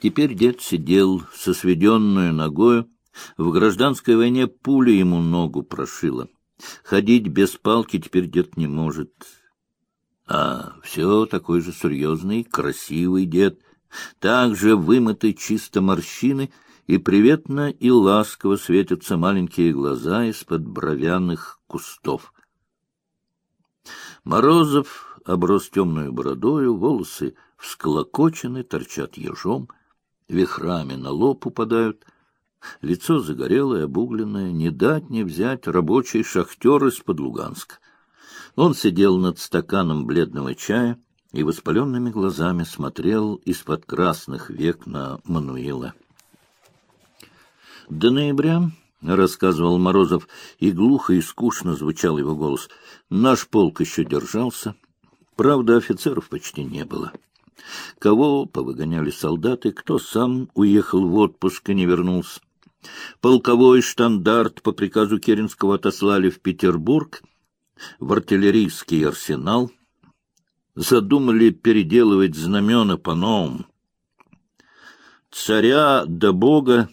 Теперь дед сидел со сведенную ногою. В гражданской войне пуля ему ногу прошила. Ходить без палки теперь дед не может. А все такой же серьезный, красивый дед, также вымытый чисто морщины, и приветно и ласково светятся маленькие глаза из-под бровяных кустов. Морозов оброс темную бородою, волосы всколокочены, торчат ежом, вихрами на лоб упадают, лицо загорелое, обугленное, не дать не взять рабочий шахтер из-под Луганска. Он сидел над стаканом бледного чая и воспаленными глазами смотрел из-под красных век на Мануила. До ноября, — рассказывал Морозов, и глухо и скучно звучал его голос, — наш полк еще держался. Правда, офицеров почти не было. Кого повыгоняли солдаты, кто сам уехал в отпуск и не вернулся. Полковой штандарт по приказу Керенского отослали в Петербург — в артиллерийский арсенал, задумали переделывать знамена по-новому. Царя да бога,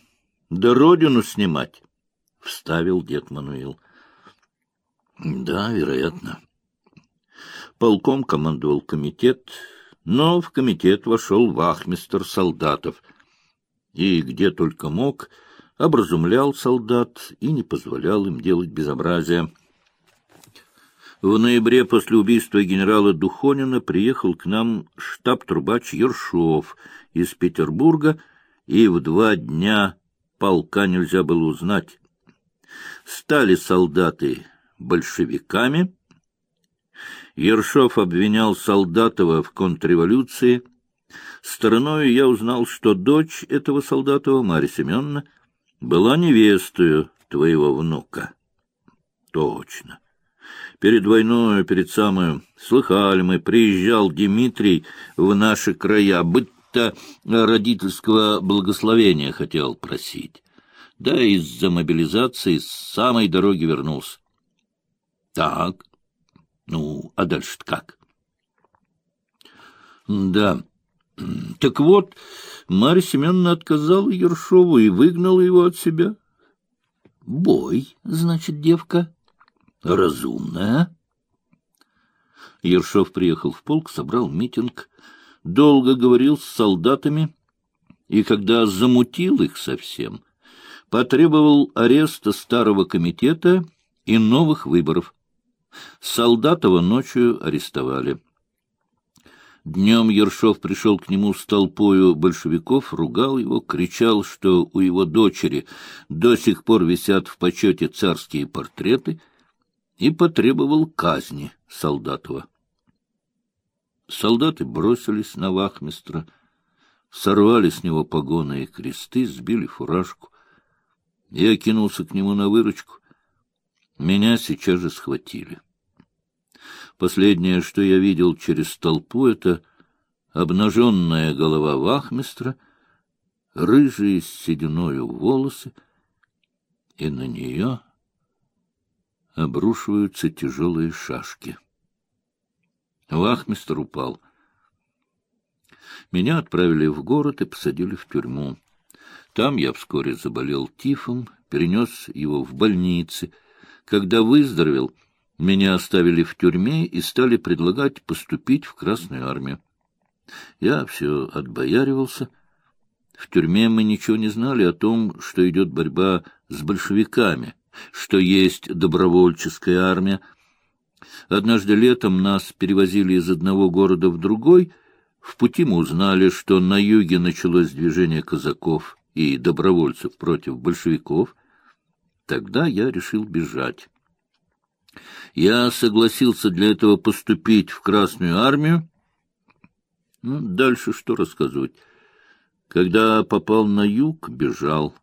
да родину снимать, — вставил дед Мануил. Да, вероятно. Полком командовал комитет, но в комитет вошел вахмистр солдатов, и где только мог, образумлял солдат и не позволял им делать безобразия. В ноябре после убийства генерала Духонина приехал к нам штаб-трубач Ершов из Петербурга, и в два дня полка нельзя было узнать. Стали солдаты большевиками. Ершов обвинял Солдатова в контрреволюции. Стороною я узнал, что дочь этого Солдатова, Марья Семеновна, была невестою твоего внука. Точно. Перед войной, перед самой, слыхали мы, приезжал Дмитрий в наши края, быть-то родительского благословения хотел просить. Да из-за мобилизации с самой дороги вернулся. Так, ну, а дальше как? Да, так вот, Марья Семеновна отказала Ершову и выгнала его от себя. Бой, значит, девка разумная. Ершов приехал в полк, собрал митинг, долго говорил с солдатами, и когда замутил их совсем, потребовал ареста старого комитета и новых выборов. Солдатова ночью арестовали. Днем Ершов пришел к нему с толпою большевиков, ругал его, кричал, что у его дочери до сих пор висят в почете царские портреты — и потребовал казни Солдатова. Солдаты бросились на вахмистра, сорвали с него погоны и кресты, сбили фуражку. Я кинулся к нему на выручку. Меня сейчас же схватили. Последнее, что я видел через толпу, это обнаженная голова вахмистра, рыжие с сединою волосы, и на нее обрушиваются тяжелые шашки. Вахмистр упал. Меня отправили в город и посадили в тюрьму. Там я вскоре заболел тифом, перенес его в больнице. Когда выздоровел, меня оставили в тюрьме и стали предлагать поступить в Красную армию. Я все отбояривался. В тюрьме мы ничего не знали о том, что идет борьба с большевиками — что есть добровольческая армия. Однажды летом нас перевозили из одного города в другой. В пути мы узнали, что на юге началось движение казаков и добровольцев против большевиков. Тогда я решил бежать. Я согласился для этого поступить в Красную армию. Ну, дальше что рассказывать? Когда попал на юг, бежал.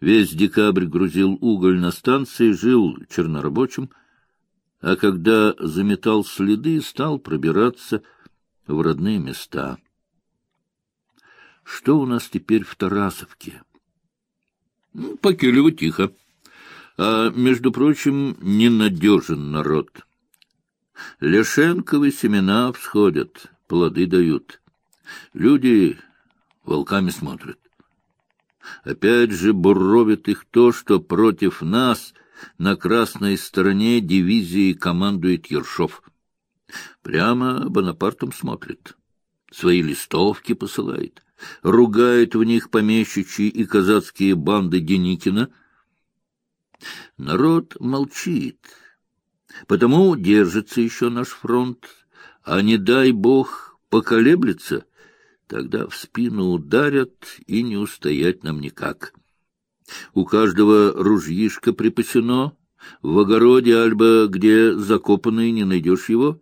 Весь декабрь грузил уголь на станции, жил чернорабочим, а когда заметал следы, стал пробираться в родные места. Что у нас теперь в Тарасовке? Ну, по Килеву тихо. А, между прочим, ненадежен народ. Лешенковые семена всходят, плоды дают. Люди волками смотрят. Опять же буровит их то, что против нас на красной стороне дивизии командует Ершов. Прямо Бонапартом смотрит, свои листовки посылает, ругает в них помещичьи и казацкие банды Деникина. Народ молчит, потому держится еще наш фронт, а не дай бог поколеблется, тогда в спину ударят, и не устоять нам никак. У каждого ружьишко припасено, в огороде, альба где закопанный не найдешь его.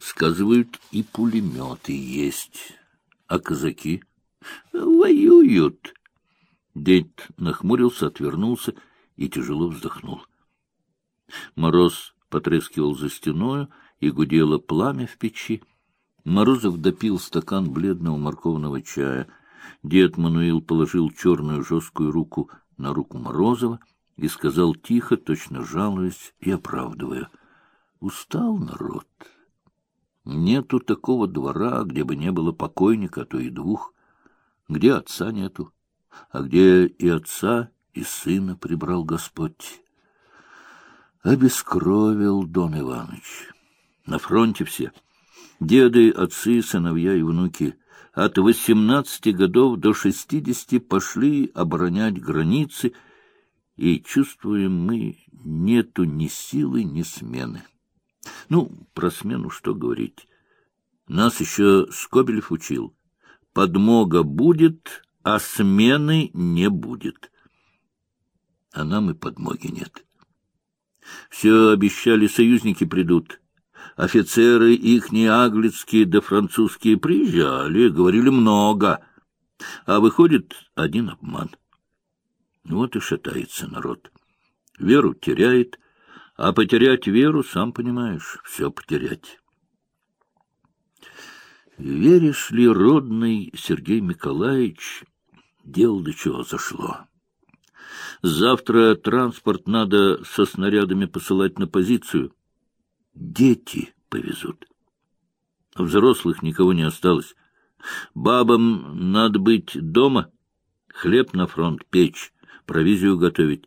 Сказывают, и пулеметы есть. А казаки воюют. Дед нахмурился, отвернулся и тяжело вздохнул. Мороз потрескивал за стеною, и гудело пламя в печи. Морозов допил стакан бледного морковного чая. Дед Мануил положил черную жесткую руку на руку Морозова и сказал тихо, точно жалуясь и оправдывая. «Устал народ. Нету такого двора, где бы не было покойника, а то и двух. Где отца нету, а где и отца, и сына прибрал Господь. Обескровил Дон Иванович. На фронте все. Деды, отцы, сыновья и внуки от восемнадцати годов до шестидесяти пошли оборонять границы, и чувствуем мы, нету ни силы, ни смены. Ну, про смену что говорить. Нас еще Скобелев учил. Подмога будет, а смены не будет. А нам и подмоги нет. Все обещали, союзники придут. Офицеры ихние аглицкие да французские приезжали, говорили много. А выходит один обман. Вот и шатается народ. Веру теряет, а потерять веру, сам понимаешь, все потерять. Веришь ли, родный Сергей Николаевич, дело до чего зашло? Завтра транспорт надо со снарядами посылать на позицию. Дети повезут. Взрослых никого не осталось. Бабам надо быть дома, хлеб на фронт печь, провизию готовить.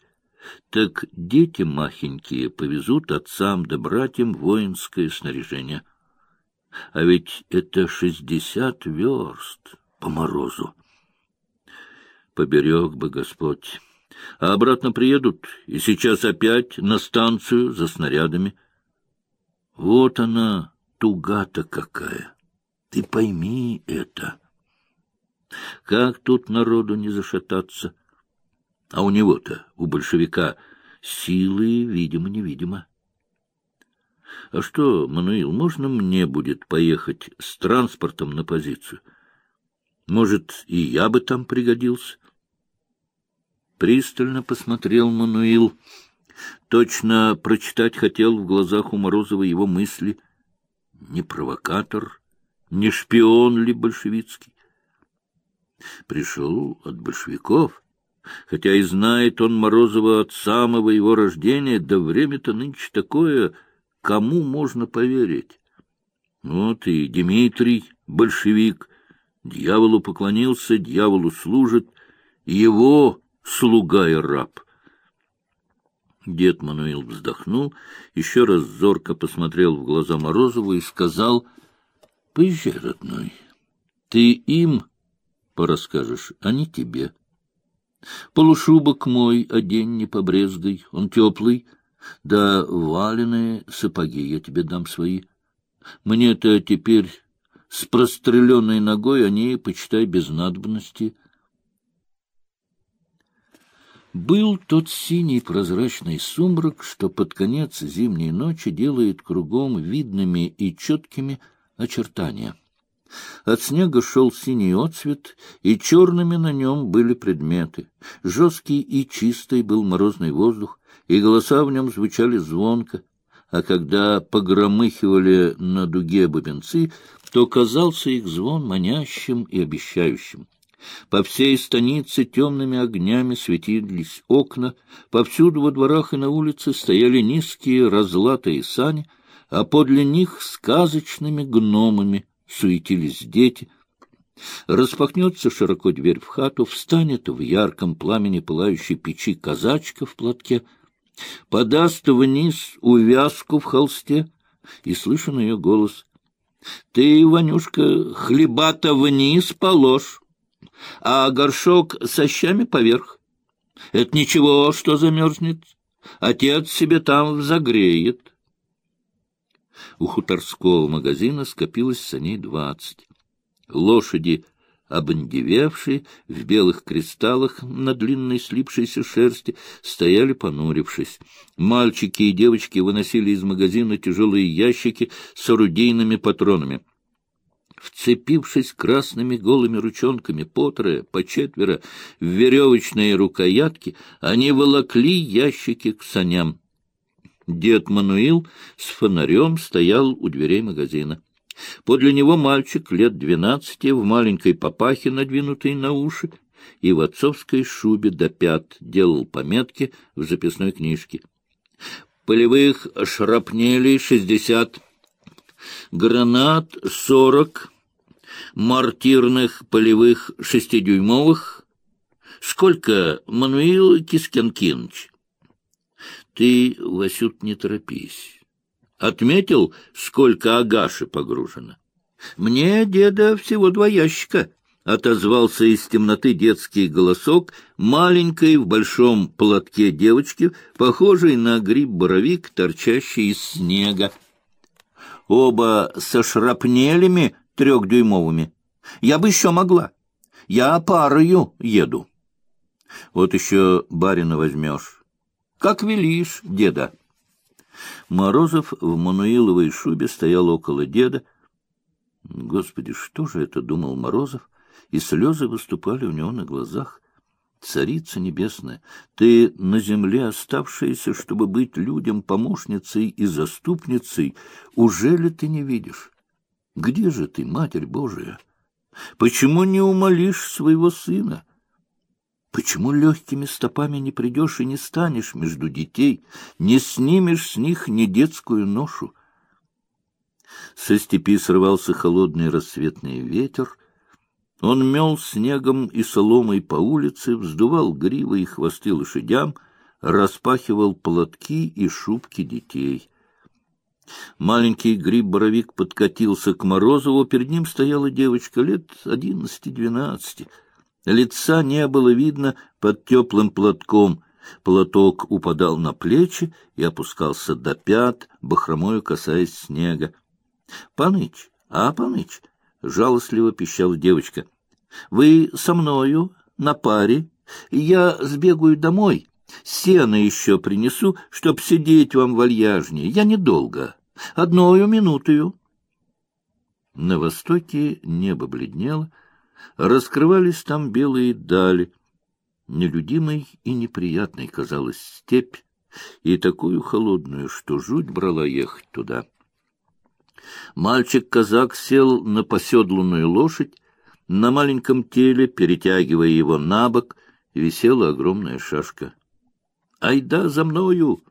Так дети махенькие повезут отцам да братьям воинское снаряжение. А ведь это шестьдесят верст по морозу. Поберег бы Господь. А обратно приедут, и сейчас опять на станцию за снарядами — вот она, туга-то какая. Ты пойми это. Как тут народу не зашататься? А у него-то, у большевика, силы, видимо-невидимо. А что, Мануил, можно мне будет поехать с транспортом на позицию? Может, и я бы там пригодился? Пристально посмотрел Мануил — Точно прочитать хотел в глазах у Морозова его мысли. Не провокатор, не шпион ли большевицкий? Пришел от большевиков, хотя и знает он Морозова от самого его рождения, да время-то нынче такое, кому можно поверить? Вот и Дмитрий, большевик, дьяволу поклонился, дьяволу служит, его слуга и раб — Дед Мануил вздохнул, еще раз зорко посмотрел в глаза Морозову и сказал, — Поезжай, родной, ты им порасскажешь, а не тебе. Полушубок мой одень не побрезгай, он теплый, да валеные сапоги я тебе дам свои. Мне-то теперь с простреленной ногой они, почитай, без надобности — был тот синий прозрачный сумрак, что под конец зимней ночи делает кругом видными и четкими очертания. От снега шел синий отцвет, и черными на нем были предметы. Жесткий и чистый был морозный воздух, и голоса в нем звучали звонко, а когда погромыхивали на дуге бубенцы, то казался их звон манящим и обещающим. По всей станице темными огнями светились окна, повсюду во дворах и на улице стояли низкие разлатые сани, а подле них сказочными гномами суетились дети. Распахнется широко дверь в хату, встанет в ярком пламени пылающей печи казачка в платке, подаст вниз увязку в холсте, и слышен ее голос. — Ты, Ванюшка, хлеба-то вниз положь, а горшок со щами поверх. Это ничего, что замерзнет. Отец себе там загреет. У хуторского магазина скопилось саней двадцать. Лошади, обандевевшие, в белых кристаллах на длинной слипшейся шерсти, стояли понурившись. Мальчики и девочки выносили из магазина тяжелые ящики с орудийными патронами. Вцепившись красными голыми ручонками по трое, по четверо, в веревочные рукоятки, они волокли ящики к саням. Дед Мануил с фонарем стоял у дверей магазина. Подле него мальчик лет двенадцати в маленькой папахе, надвинутой на уши, и в отцовской шубе до пят делал пометки в записной книжке. Полевых шрапнелей шестьдесят, гранат сорок, мортирных полевых шестидюймовых. Сколько, Мануил Кискенкинович? Ты, Васют, не торопись. Отметил, сколько агаши погружено? — Мне, деда, всего два ящика, — отозвался из темноты детский голосок маленькой в большом платке девочки, похожей на гриб-боровик, торчащий из снега. Оба со шрапнелями трехдюймовыми. Я бы еще могла. Я парою еду. Вот еще барина возьмешь. Как велишь, деда. Морозов в мануиловой шубе стоял около деда. Господи, что же это, — думал Морозов, и слезы выступали у него на глазах. Царица небесная, ты на земле оставшаяся, чтобы быть людям помощницей и заступницей, уже ли ты не видишь? Где же ты, Матерь Божия? Почему не умолишь своего сына? Почему легкими стопами не придешь и не станешь между детей, не снимешь с них ни детскую ношу? Со степи срывался холодный рассветный ветер. Он мел снегом и соломой по улице, вздувал гривы и хвосты лошадям, распахивал платки и шубки детей. Маленький гриб-боровик подкатился к Морозову, перед ним стояла девочка лет одиннадцати-двенадцати — Лица не было видно под теплым платком. Платок упадал на плечи и опускался до пят, бахромою касаясь снега. — Паныч, а, Паныч, — жалостливо пищала девочка, — вы со мною на паре, я сбегаю домой, сено еще принесу, чтоб сидеть вам вальяжнее. Я недолго, одною минутою. На востоке небо бледнело, Раскрывались там белые дали. Нелюдимой и неприятной казалась степь, и такую холодную, что жуть брала ехать туда. Мальчик-казак сел на поседланную лошадь, на маленьком теле, перетягивая его на бок, висела огромная шашка. — Айда за мною!